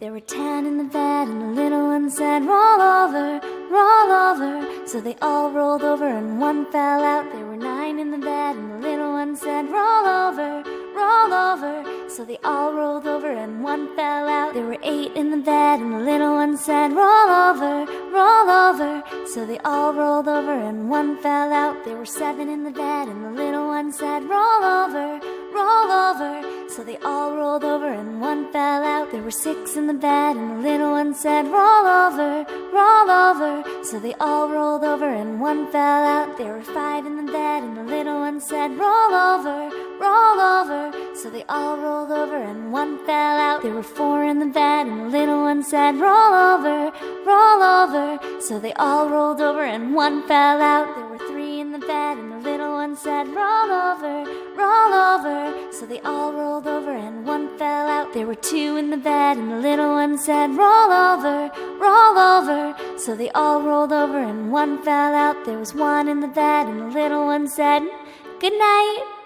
There were ten in the bed, and the little one said, Roll over, roll over. So they all rolled over, and one fell out. There were nine in the bed, and the little one said, Roll over, roll over. So they all rolled over, and one fell out. There were eight in the bed, and the little one said, Roll over, roll over. So they all rolled over, and one fell out. There were seven in the bed, and the little one said, Roll over. So they all rolled over, and one fell out. There were six in the bed, and the little one said, Roll over, roll over. So they all rolled over, and one fell out. There were five in the bed, and the little one said, Roll over, roll over. So they all rolled over, and one fell out. There were four in the bed, and the little one said, Roll over, roll over. So they all rolled over, and one fell out. There were three in the bed, and the little one said, Roll over, roll over. So they all rolled over, and one fell out. There were two in the bed, and the little one said, Roll over, roll over. So they all rolled over, and one fell out. There was one in the bed, and the little one said, Good night.